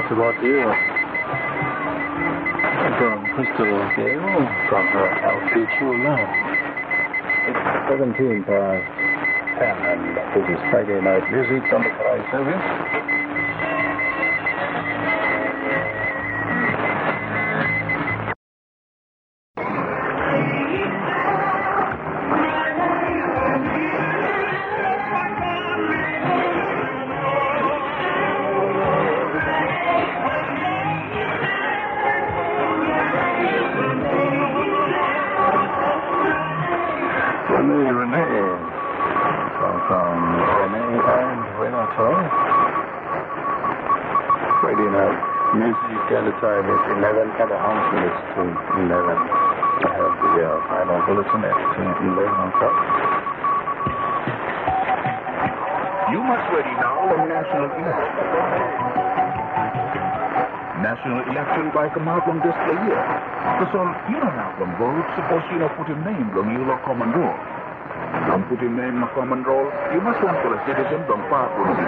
just about here. From Crystal Gayle, from her LPQ line. Oh, it's 17 past 10, and this is Friday Night Music on the Karai service. Music and the time is 11 and a half minutes to 11. I have the uh, final at uh, 11 o'clock. You must ready now for national election. National election by on this year. All you don't have them vote, suppose you don't put a name on you look common rule. Don't put your name in a common roll. You must run for a citizen, don't part from you.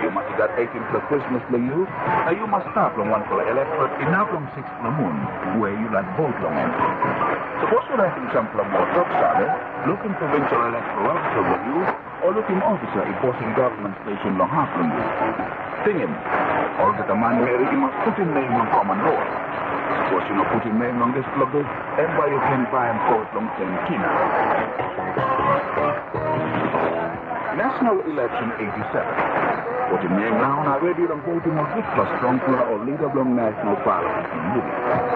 You must got 18 for Christmas for you. Now you must start from one for electorate in now from six for moon, where you like vote long on. Suppose you're writing some for more truck starter, looking provincial electoral officer with you, or looking officer enforcing government station long from you. Sing him. Or get a man married, you must put his name on common road. Suppose you not put his name on this club, everybody can buy him court long ten kina. National Election 87. Put your name down already and voting plus strong or leader on this plus